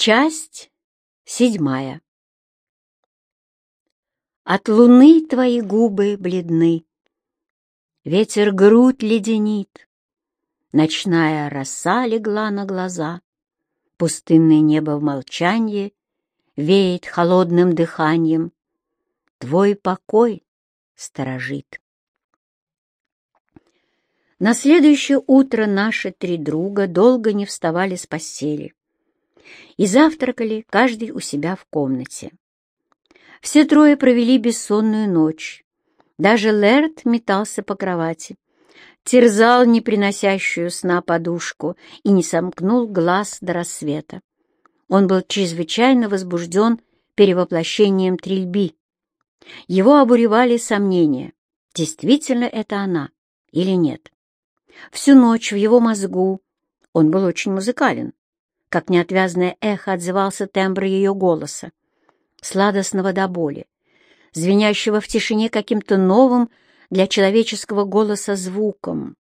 Часть седьмая. От луны твои губы бледны, Ветер грудь леденит, Ночная роса легла на глаза, Пустынное небо в молчанье Веет холодным дыханием, Твой покой сторожит. На следующее утро наши три друга долго не вставали с постели и завтракали каждый у себя в комнате. Все трое провели бессонную ночь. Даже Лерт метался по кровати, терзал неприносящую сна подушку и не сомкнул глаз до рассвета. Он был чрезвычайно возбужден перевоплощением Трильби. Его обуревали сомнения, действительно это она или нет. Всю ночь в его мозгу, он был очень музыкален, как неотвязное эхо отзывался тембр ее голоса, сладостного до боли, звенящего в тишине каким-то новым для человеческого голоса звуком,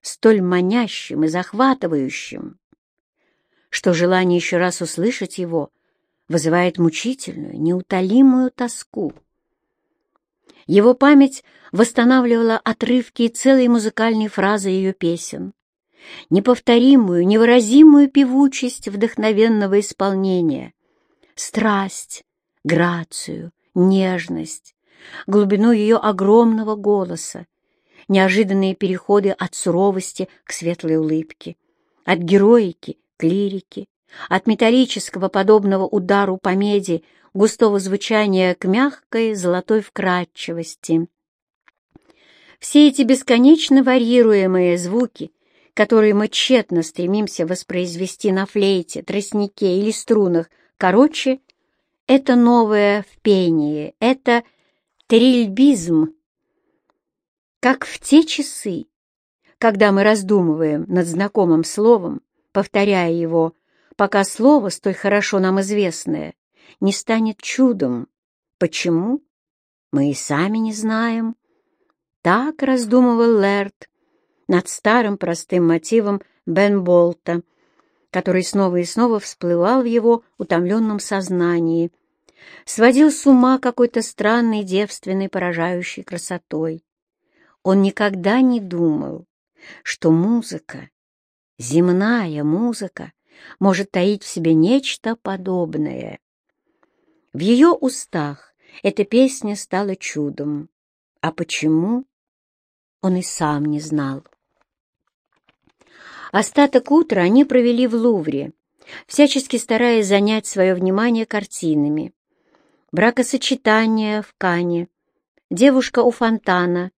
столь манящим и захватывающим, что желание еще раз услышать его вызывает мучительную, неутолимую тоску. Его память восстанавливала отрывки и целые музыкальные фразы ее песен, неповторимую, невыразимую певучесть вдохновенного исполнения, страсть, грацию, нежность, глубину ее огромного голоса, неожиданные переходы от суровости к светлой улыбке, от героики к лирике, от металлического, подобного удару по меди, густого звучания к мягкой золотой вкрадчивости. Все эти бесконечно варьируемые звуки которые мы тщетно стремимся воспроизвести на флейте, тростнике или струнах. Короче, это новое в пении, это трильбизм. Как в те часы, когда мы раздумываем над знакомым словом, повторяя его, пока слово, столь хорошо нам известное, не станет чудом. Почему? Мы и сами не знаем. Так раздумывал Лерт, над старым простым мотивом Бен Болта, который снова и снова всплывал в его утомленном сознании, сводил с ума какой-то странной девственной поражающей красотой. Он никогда не думал, что музыка, земная музыка, может таить в себе нечто подобное. В ее устах эта песня стала чудом. А почему? Он и сам не знал. Остаток утра они провели в Лувре, всячески стараясь занять свое внимание картинами. Бракосочетание в Кане, девушка у фонтана,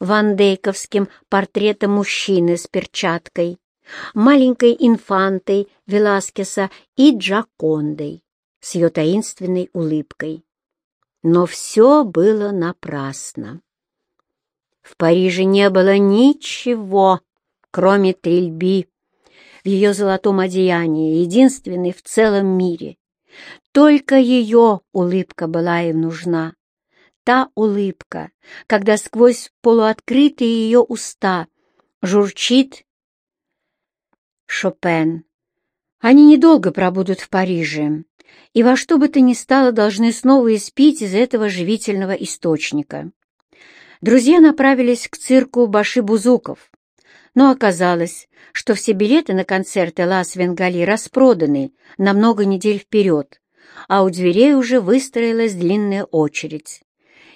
вандейковским портретом мужчины с перчаткой, маленькой инфантой Веласкеса и Джакондой с ее таинственной улыбкой. Но все было напрасно. В Париже не было ничего, кроме Трильби, в ее золотом одеянии, единственной в целом мире. Только ее улыбка была им нужна. Та улыбка, когда сквозь полуоткрытые ее уста журчит Шопен. Они недолго пробудут в Париже, и во что бы то ни стало должны снова испить из этого живительного источника. Друзья направились к цирку Баши-Бузуков, но оказалось, что все билеты на концерты Лас Венгали распроданы на много недель вперед, а у дверей уже выстроилась длинная очередь.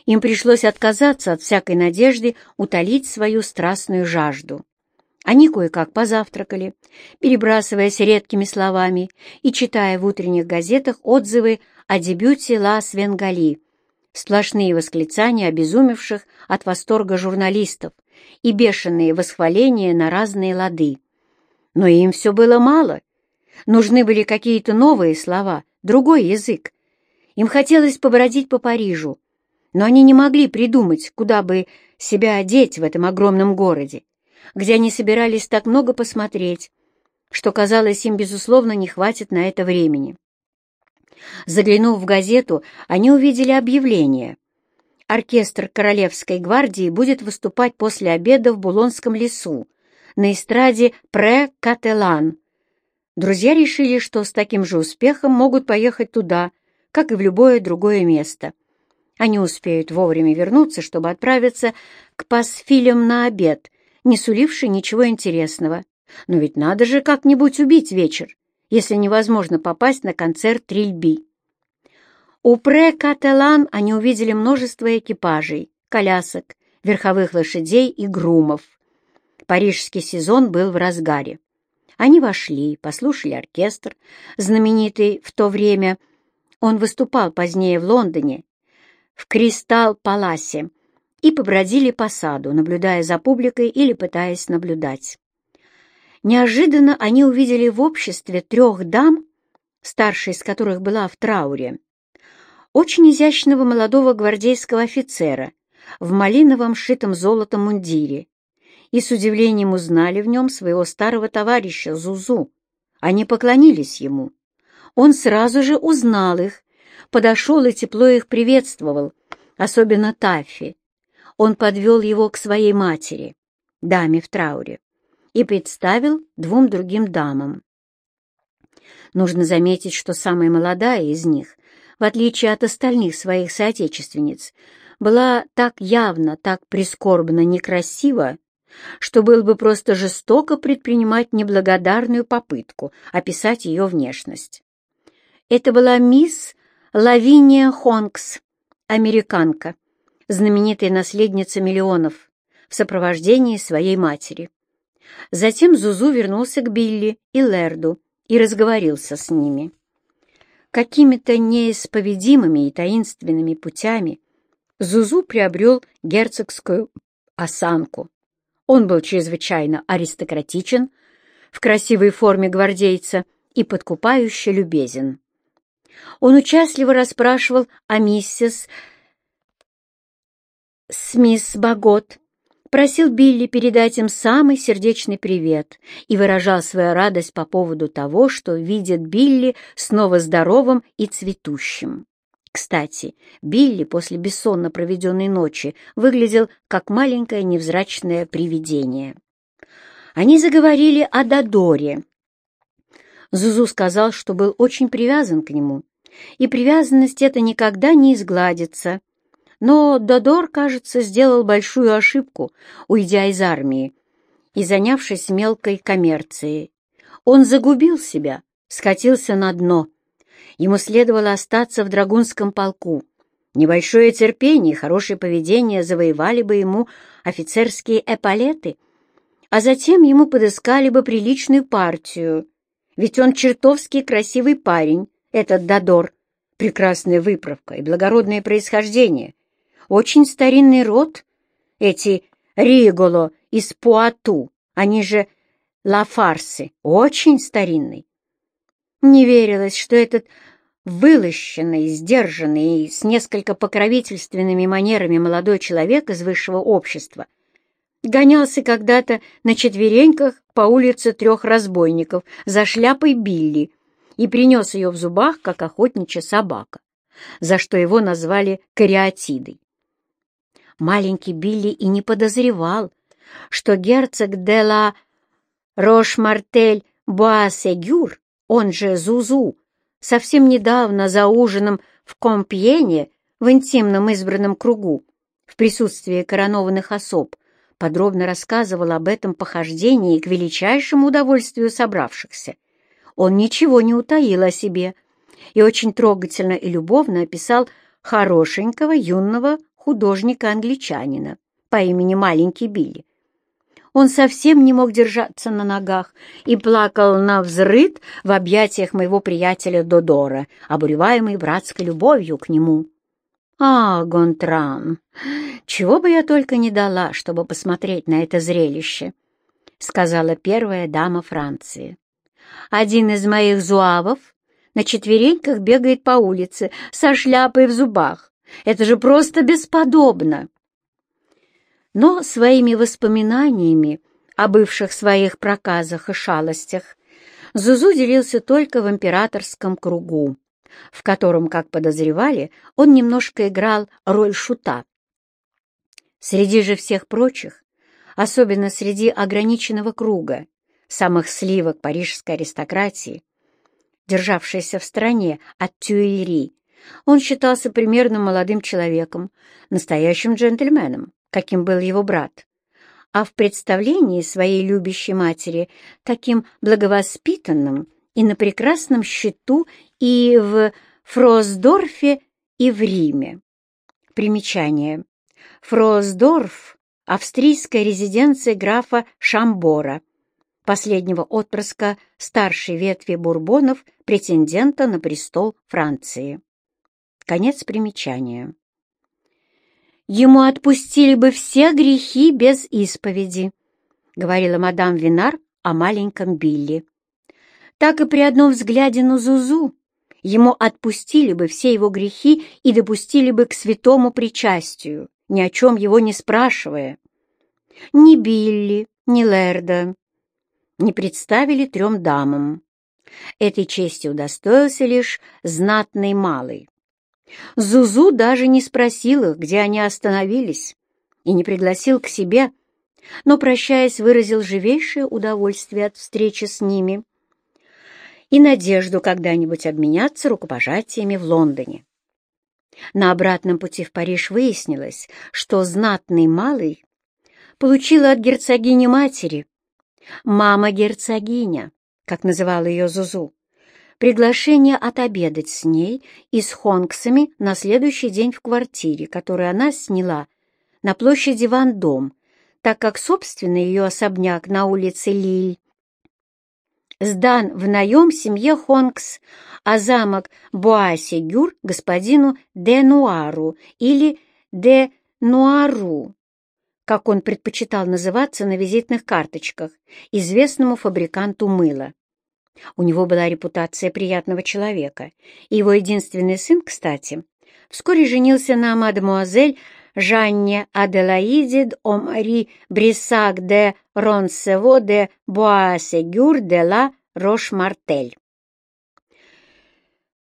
Им пришлось отказаться от всякой надежды утолить свою страстную жажду. Они кое-как позавтракали, перебрасываясь редкими словами и читая в утренних газетах отзывы о дебюте Лас Венгали, сплошные восклицания обезумевших от восторга журналистов, и бешеные восхваления на разные лады. Но им все было мало. Нужны были какие-то новые слова, другой язык. Им хотелось побродить по Парижу, но они не могли придумать, куда бы себя одеть в этом огромном городе, где они собирались так много посмотреть, что, казалось, им, безусловно, не хватит на это времени. Заглянув в газету, они увидели объявление — оркестр Королевской гвардии будет выступать после обеда в Булонском лесу на эстраде «Пре-Кателан». Друзья решили, что с таким же успехом могут поехать туда, как и в любое другое место. Они успеют вовремя вернуться, чтобы отправиться к пасфилям на обед, не суливший ничего интересного. Но ведь надо же как-нибудь убить вечер, если невозможно попасть на концерт Трильби. У Пре-Кателан они увидели множество экипажей, колясок, верховых лошадей и грумов. Парижский сезон был в разгаре. Они вошли, послушали оркестр, знаменитый в то время. Он выступал позднее в Лондоне, в Кристалл-Паласе, и побродили по саду, наблюдая за публикой или пытаясь наблюдать. Неожиданно они увидели в обществе трех дам, старшая из которых была в трауре, очень изящного молодого гвардейского офицера в малиновом шитом золотом мундире и с удивлением узнали в нем своего старого товарища Зузу. Они поклонились ему. Он сразу же узнал их, подошел и тепло их приветствовал, особенно Таффи. Он подвел его к своей матери, даме в трауре, и представил двум другим дамам. Нужно заметить, что самая молодая из них, в отличие от остальных своих соотечественниц, была так явно, так прискорбно некрасива, что было бы просто жестоко предпринимать неблагодарную попытку описать ее внешность. Это была мисс Лавиния Хонкс, американка, знаменитая наследница миллионов, в сопровождении своей матери. Затем Зузу вернулся к Билли и Лерду и разговорился с ними. Какими-то неисповедимыми и таинственными путями Зузу приобрел герцогскую осанку. Он был чрезвычайно аристократичен, в красивой форме гвардейца и подкупающе любезен. Он участливо расспрашивал о миссис Смис Багот, просил Билли передать им самый сердечный привет и выражал свою радость по поводу того, что видит Билли снова здоровым и цветущим. Кстати, Билли после бессонно проведенной ночи выглядел как маленькое невзрачное привидение. Они заговорили о Дадоре. Зузу сказал, что был очень привязан к нему, и привязанность эта никогда не изгладится. Но Додор, кажется, сделал большую ошибку, уйдя из армии и занявшись мелкой коммерцией. Он загубил себя, скатился на дно — Ему следовало остаться в драгунском полку. Небольшое терпение и хорошее поведение завоевали бы ему офицерские эполеты, а затем ему подыскали бы приличную партию. Ведь он чертовски красивый парень, этот Дадор, прекрасная выправка и благородное происхождение. Очень старинный род, эти Риголо из Пуату, они же Лафарсы, очень старинный. Не верилось, что этот вылощенный, сдержанный и с несколько покровительственными манерами молодой человек из высшего общества гонялся когда-то на четвереньках по улице трех разбойников за шляпой Билли и принес ее в зубах, как охотничья собака, за что его назвали кариатидой. Маленький Билли и не подозревал, что герцог де ла Рош-Мартель Буассегюр, он же Зузу, совсем недавно за ужином в Компьене в интимном избранном кругу, в присутствии коронованных особ, подробно рассказывал об этом похождении к величайшему удовольствию собравшихся. Он ничего не утаил о себе и очень трогательно и любовно описал хорошенького юного художника-англичанина по имени Маленький Билли, он совсем не мог держаться на ногах и плакал на взрыд в объятиях моего приятеля Додора, обуреваемый братской любовью к нему. «А, Гонтран, чего бы я только не дала, чтобы посмотреть на это зрелище», — сказала первая дама Франции. «Один из моих зуавов на четвереньках бегает по улице со шляпой в зубах. Это же просто бесподобно!» но своими воспоминаниями о бывших своих проказах и шалостях Зузу делился только в императорском кругу, в котором, как подозревали, он немножко играл роль шута. Среди же всех прочих, особенно среди ограниченного круга, самых сливок парижской аристократии, державшейся в стороне от Тюильри, он считался примерно молодым человеком, настоящим джентльменом, каким был его брат, а в представлении своей любящей матери таким благовоспитанным и на прекрасном счету и в Фросдорфе, и в Риме. Примечание. Фросдорф — австрийская резиденция графа Шамбора, последнего отпрыска старшей ветви бурбонов, претендента на престол Франции. Конец примечания. «Ему отпустили бы все грехи без исповеди», — говорила мадам Винар о маленьком Билли. Так и при одном взгляде на Зузу ему отпустили бы все его грехи и допустили бы к святому причастию, ни о чем его не спрашивая. Ни Билли, ни Лерда не представили трем дамам. Этой чести удостоился лишь знатный малый. Зузу даже не спросил их, где они остановились, и не пригласил к себе, но, прощаясь, выразил живейшее удовольствие от встречи с ними и надежду когда-нибудь обменяться рукопожатиями в Лондоне. На обратном пути в Париж выяснилось, что знатный малый получила от герцогини матери, мама-герцогиня, как называла ее Зузу, приглашение отобедать с ней и с Хонксами на следующий день в квартире, которую она сняла на площади Ван-Дом, так как собственный ее особняк на улице Лиль сдан в наем семье Хонкс, а замок Буасигюр господину де Нуару или де Нуару, как он предпочитал называться на визитных карточках, известному фабриканту мыла. У него была репутация приятного человека, и его единственный сын, кстати, вскоре женился на мадемуазель Жанне Аделаиде Омари Брисак де Ронсево де Буасегюр де ла Рош-Мартель.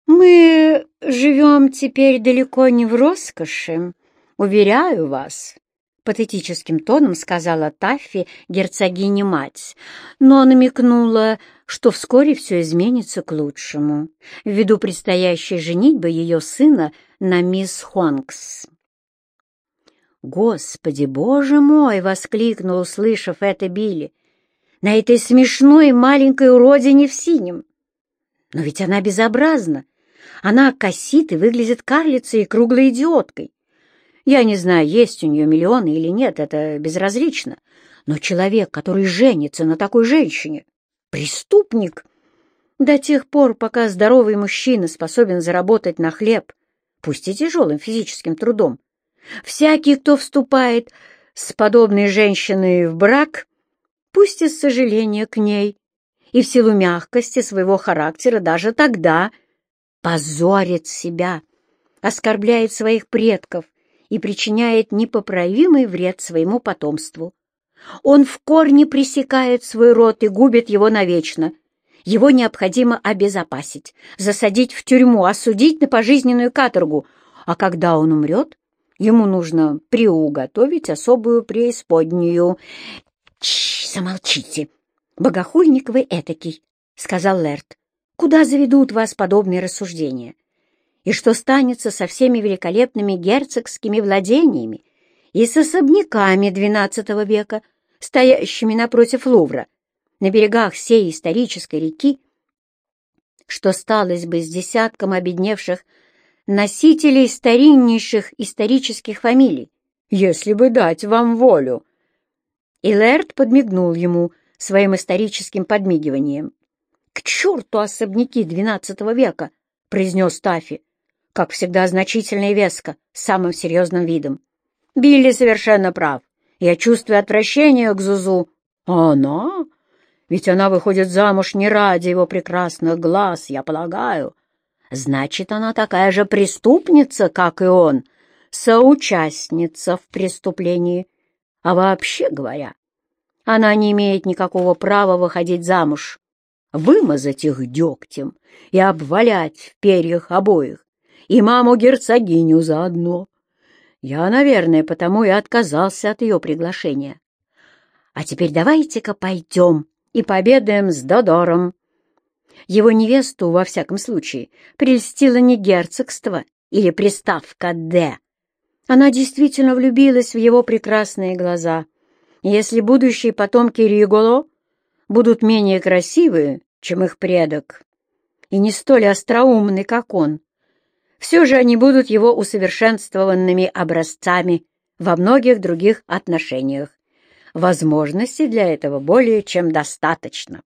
«Мы живем теперь далеко не в роскоши, уверяю вас», — патетическим тоном сказала Таффи герцогине-мать, но намекнула, что вскоре все изменится к лучшему, ввиду предстоящей женитьбы ее сына на мисс Хонкс. «Господи, боже мой!» — воскликнул, услышав это Билли. «На этой смешной маленькой уродине в синем! Но ведь она безобразна! Она косит и выглядит карлицей и круглой идиоткой. Я не знаю, есть у нее миллионы или нет, это безразлично. Но человек, который женится на такой женщине, преступник. До тех пор, пока здоровый мужчина способен заработать на хлеб, пусть и тяжелым физическим трудом, всякий, кто вступает с подобной женщиной в брак, пусть из сожаления к ней и в силу мягкости своего характера даже тогда позорит себя, оскорбляет своих предков и причиняет непоправимый вред своему потомству. Он в корне пресекает свой род и губит его навечно. Его необходимо обезопасить, засадить в тюрьму, осудить на пожизненную каторгу, а когда он умрет, ему нужно приуготовить особую преисподнюю. — Чш, замолчите! Богохульник вы этакий, — сказал Лерт. — Куда заведут вас подобные рассуждения? И что станется со всеми великолепными герцогскими владениями и с особняками XII века, стоящими напротив Лувра, на берегах сей исторической реки, что сталось бы с десятком обедневших носителей стариннейших исторических фамилий, если бы дать вам волю. И Лэрд подмигнул ему своим историческим подмигиванием. «К черту особняки XII века!» — произнес Таффи, как всегда значительно и веско, с самым серьезным видом. «Билли совершенно прав. Я чувствую отвращение к Зузу. А она? Ведь она выходит замуж не ради его прекрасных глаз, я полагаю. Значит, она такая же преступница, как и он, соучастница в преступлении. А вообще говоря, она не имеет никакого права выходить замуж, вымазать их дегтем и обвалять в перьях обоих, и маму-герцогиню заодно. Я, наверное, потому и отказался от ее приглашения. А теперь давайте-ка пойдем и пообедаем с Додором. Его невесту, во всяком случае, прельстило не герцогство или приставка «Д». Она действительно влюбилась в его прекрасные глаза. если будущие потомки Риголо будут менее красивые, чем их предок, и не столь остроумны, как он, все же они будут его усовершенствованными образцами во многих других отношениях. Возможностей для этого более чем достаточно.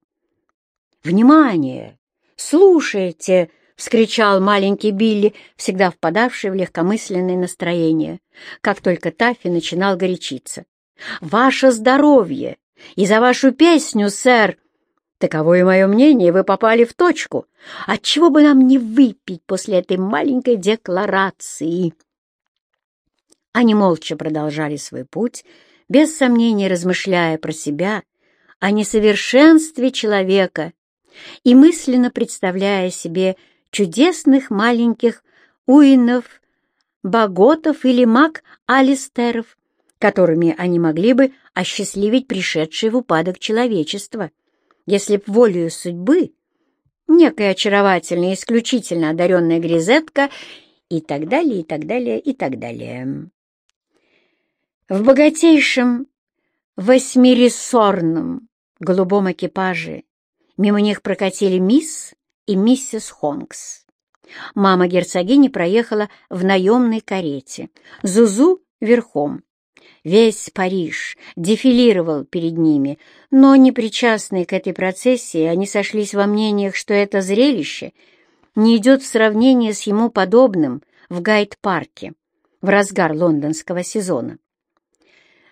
«Внимание! Слушайте!» — вскричал маленький Билли, всегда впадавший в легкомысленное настроение, как только Таффи начинал горячиться. «Ваше здоровье! И за вашу песню, сэр! Таково и мое мнение, вы попали в точку. Отчего бы нам не выпить после этой маленькой декларации?» Они молча продолжали свой путь, без сомнения размышляя про себя о несовершенстве человека и мысленно представляя себе чудесных маленьких уинов, боготов или маг Алистеров, которыми они могли бы осчастливить пришедшее в упадок человечество, если б волею судьбы некая очаровательная, исключительно одаренная грезетка и так далее, и так далее, и так далее. В богатейшем восьмирессорном голубом экипаже мимо них прокатили мисс и миссис Хонкс. Мама герцогини проехала в наемной карете, Зузу верхом. Весь Париж дефилировал перед ними, но непричастные к этой процессии они сошлись во мнениях, что это зрелище не идет в сравнение с ему подобным в Гайд-парке в разгар лондонского сезона.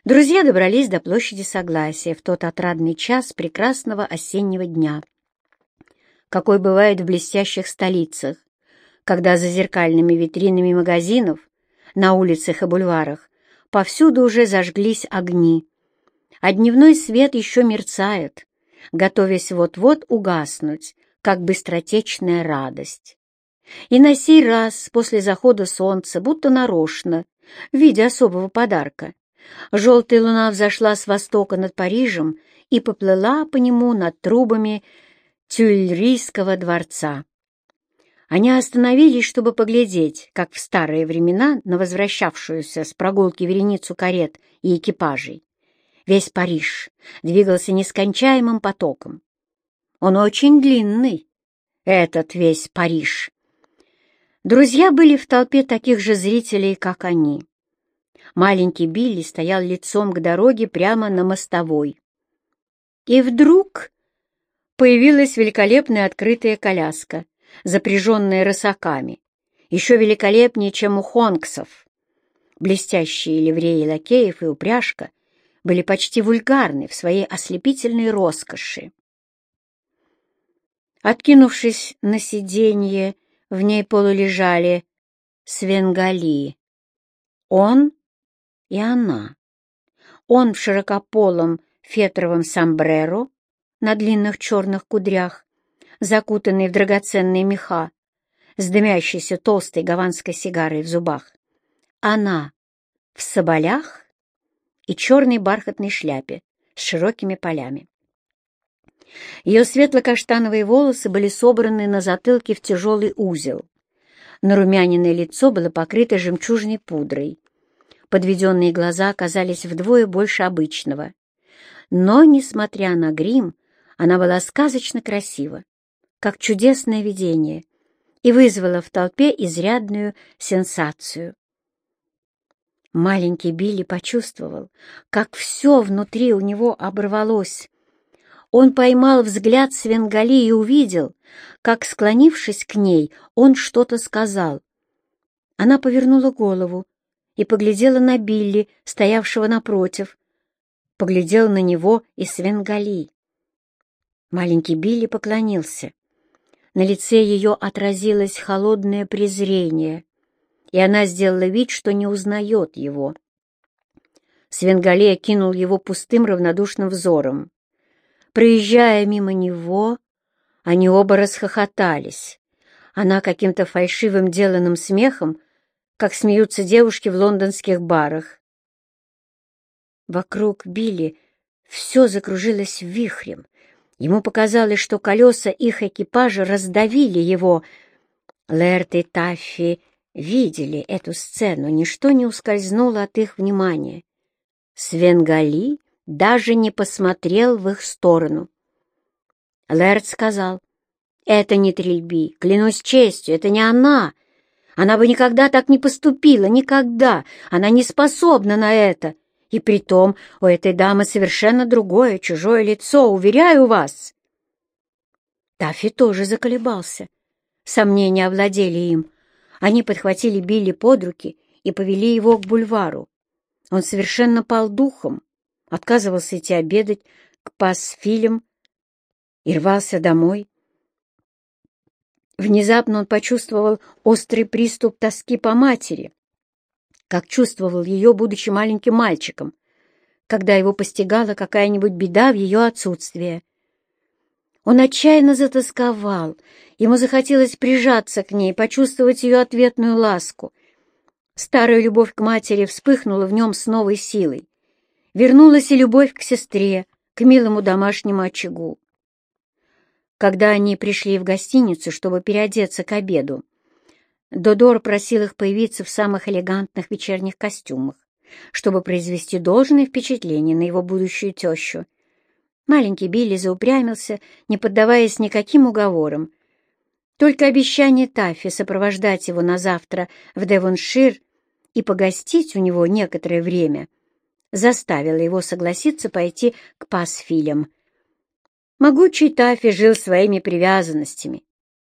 Друзья добрались до площади Согласия в тот отрадный час прекрасного осеннего дня, какой бывает в блестящих столицах, когда за зеркальными витринами магазинов на улицах и бульварах повсюду уже зажглись огни, а дневной свет еще мерцает, готовясь вот-вот угаснуть, как быстротечная радость. И на сей раз, после захода солнца, будто нарочно, в виде особого подарка, Желтая луна взошла с востока над Парижем и поплыла по нему над трубами Тюльрийского дворца. Они остановились, чтобы поглядеть, как в старые времена на возвращавшуюся с прогулки вереницу карет и экипажей. Весь Париж двигался нескончаемым потоком. Он очень длинный, этот весь Париж. Друзья были в толпе таких же зрителей, как они. Маленький Билли стоял лицом к дороге прямо на мостовой. И вдруг появилась великолепная открытая коляска, запряженная рысаками, еще великолепнее, чем у Хонксов. Блестящие ливреи лакеев и упряжка были почти вульгарны в своей ослепительной роскоши. Откинувшись на сиденье, в ней полулежали свенгали. Он и она. Он в широкополом фетровом сомбреро на длинных черных кудрях, закутанный в драгоценные меха, с дымящейся толстой гаванской сигарой в зубах. Она в соболях и черной бархатной шляпе с широкими полями. Ее светло-каштановые волосы были собраны на затылке в тяжелый узел. Нарумяненное лицо было покрыто жемчужной пудрой, Подведенные глаза оказались вдвое больше обычного. Но, несмотря на грим, она была сказочно красива, как чудесное видение, и вызвала в толпе изрядную сенсацию. Маленький Билли почувствовал, как все внутри у него оборвалось. Он поймал взгляд Свенгали и увидел, как, склонившись к ней, он что-то сказал. Она повернула голову и поглядела на Билли, стоявшего напротив. Поглядела на него и Свенгали. Маленький Билли поклонился. На лице ее отразилось холодное презрение, и она сделала вид, что не узнает его. Свенгали окинул его пустым равнодушным взором. Проезжая мимо него, они оба расхохотались. Она каким-то фальшивым деланным смехом как смеются девушки в лондонских барах. Вокруг Билли все закружилось вихрем, Ему показалось, что колеса их экипажа раздавили его. Лэрт и Таффи видели эту сцену, ничто не ускользнуло от их внимания. Свенгали даже не посмотрел в их сторону. Лэрт сказал, «Это не Трильби, клянусь честью, это не она. Она бы никогда так не поступила, никогда. Она не способна на это. И притом у этой дамы совершенно другое, чужое лицо, уверяю вас. Таффи тоже заколебался. Сомнения овладели им. Они подхватили Билли под руки и повели его к бульвару. Он совершенно пал духом, отказывался идти обедать к пасфилям и рвался домой. Внезапно он почувствовал острый приступ тоски по матери, как чувствовал ее, будучи маленьким мальчиком, когда его постигала какая-нибудь беда в ее отсутствие. Он отчаянно затасковал, ему захотелось прижаться к ней, почувствовать ее ответную ласку. Старая любовь к матери вспыхнула в нем с новой силой. Вернулась и любовь к сестре, к милому домашнему очагу. Когда они пришли в гостиницу, чтобы переодеться к обеду, Додор просил их появиться в самых элегантных вечерних костюмах, чтобы произвести должное впечатление на его будущую тещу. Маленький Билли заупрямился, не поддаваясь никаким уговорам. Только обещание Таффи сопровождать его на завтра в Девоншир и погостить у него некоторое время заставило его согласиться пойти к Пасфилям. Могучий Таффи жил своими привязанностями.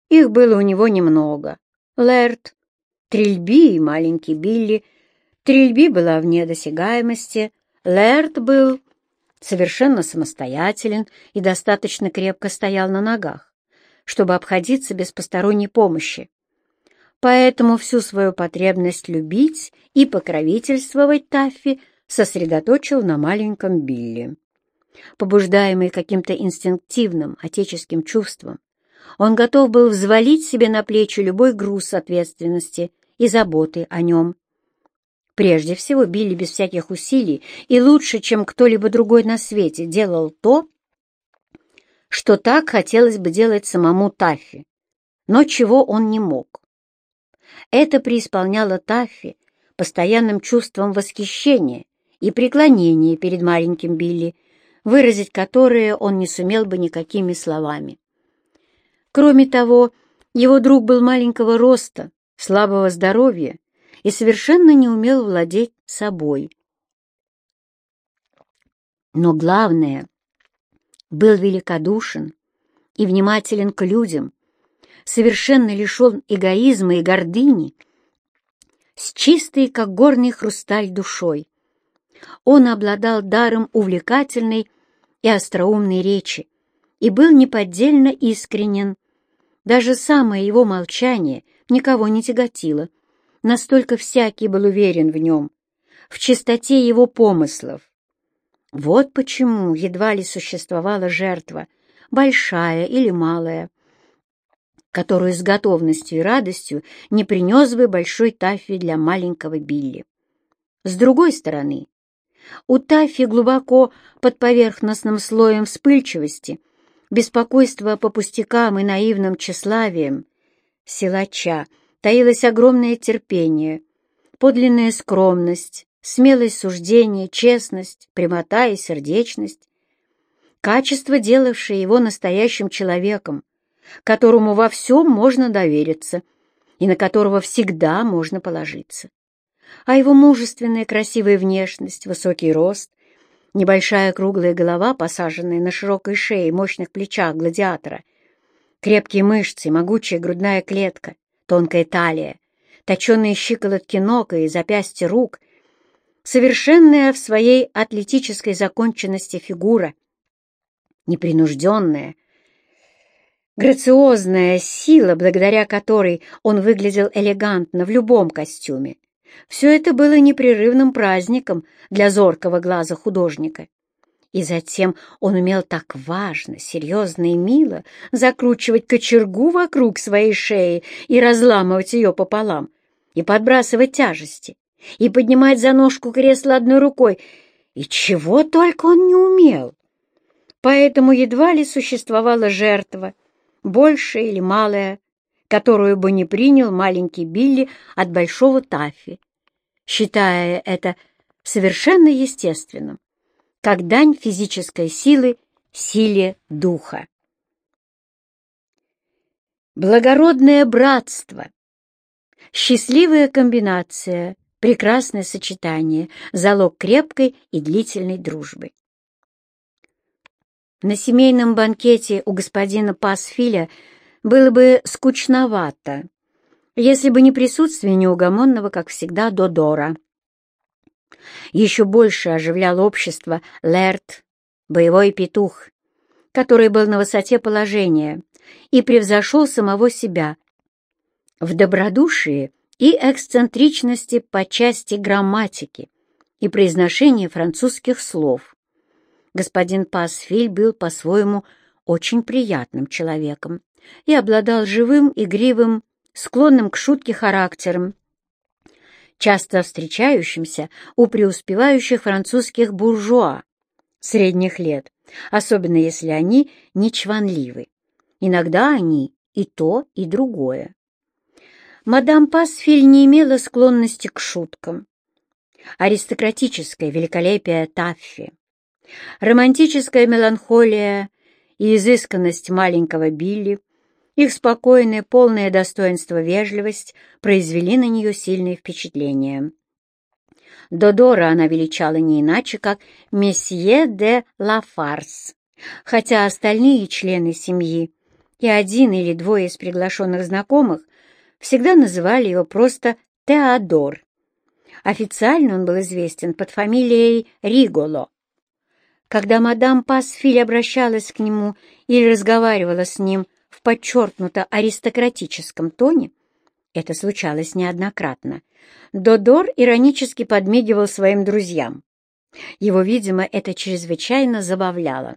Их было у него немного. Лэрд, Трильби и маленький Билли. Трильби была вне досягаемости, Лэрд был совершенно самостоятелен и достаточно крепко стоял на ногах, чтобы обходиться без посторонней помощи. Поэтому всю свою потребность любить и покровительствовать Таффи сосредоточил на маленьком Билли. Побуждаемый каким-то инстинктивным отеческим чувством, он готов был взвалить себе на плечи любой груз ответственности и заботы о нем. Прежде всего, Билли без всяких усилий и лучше, чем кто-либо другой на свете, делал то, что так хотелось бы делать самому Таффи, но чего он не мог. Это преисполняло Таффи постоянным чувством восхищения и преклонения перед маленьким Билли, выразить которое он не сумел бы никакими словами. Кроме того, его друг был маленького роста, слабого здоровья и совершенно не умел владеть собой. Но главное, был великодушен и внимателен к людям, совершенно лишен эгоизма и гордыни, с чистой, как горный хрусталь, душой. Он обладал даром увлекательной и остроумной речи и был неподдельно искренен даже самое его молчание никого не тяготило. Настолько всякий был уверен в нем, в чистоте его помыслов. Вот почему едва ли существовала жертва, большая или малая, которую с готовностью и радостью не принес бы большой Таффи для маленького Билли. С другой стороны, у Таффи глубоко под поверхностным слоем вспыльчивости — беспокойство по пустякам и наивным тщеславием силача таилось огромное терпение, подлинная скромность, смелость суждения, честность, прямота и сердечность, качество, делавшее его настоящим человеком, которому во всем можно довериться и на которого всегда можно положиться. А его мужественная красивая внешность, высокий рост — Небольшая круглая голова, посаженная на широкой шее и мощных плечах гладиатора, крепкие мышцы, могучая грудная клетка, тонкая талия, точеные щиколотки ног и запястья рук, совершенная в своей атлетической законченности фигура, непринужденная, грациозная сила, благодаря которой он выглядел элегантно в любом костюме, все это было непрерывным праздником для зоркого глаза художника. И затем он умел так важно, серьезно и мило закручивать кочергу вокруг своей шеи и разламывать ее пополам, и подбрасывать тяжести, и поднимать за ножку кресла одной рукой. И чего только он не умел! поэтому едва ли существовала жертва, большая или малая, которую бы не принял маленький Билли от большого Таффи, считая это совершенно естественным, как дань физической силы силе духа. Благородное братство, счастливая комбинация, прекрасное сочетание, залог крепкой и длительной дружбы. На семейном банкете у господина Пасфиля было бы скучновато, если бы не присутствие неугомонного, как всегда, Додора. Еще больше оживлял общество Лерт, боевой петух, который был на высоте положения и превзошел самого себя в добродушии и эксцентричности по части грамматики и произношения французских слов. Господин Пасфиль был по-своему очень приятным человеком и обладал живым, игривым, склонным к шутке характером, часто встречающимся у преуспевающих французских буржуа средних лет, особенно если они не чванливы. Иногда они и то, и другое. Мадам Пасфиль не имела склонности к шуткам. Аристократическое великолепие Таффи, романтическая меланхолия и изысканность маленького Билли их спокойное, полное достоинство вежливость произвели на нее сильное впечатление. Додора она величала не иначе, как «Месье де Лафарс», хотя остальные члены семьи и один или двое из приглашенных знакомых всегда называли его просто Теодор. Официально он был известен под фамилией Риголо. Когда мадам Пасфиль обращалась к нему или разговаривала с ним в подчеркнуто аристократическом тоне, это случалось неоднократно, Додор иронически подмигивал своим друзьям. Его, видимо, это чрезвычайно забавляло.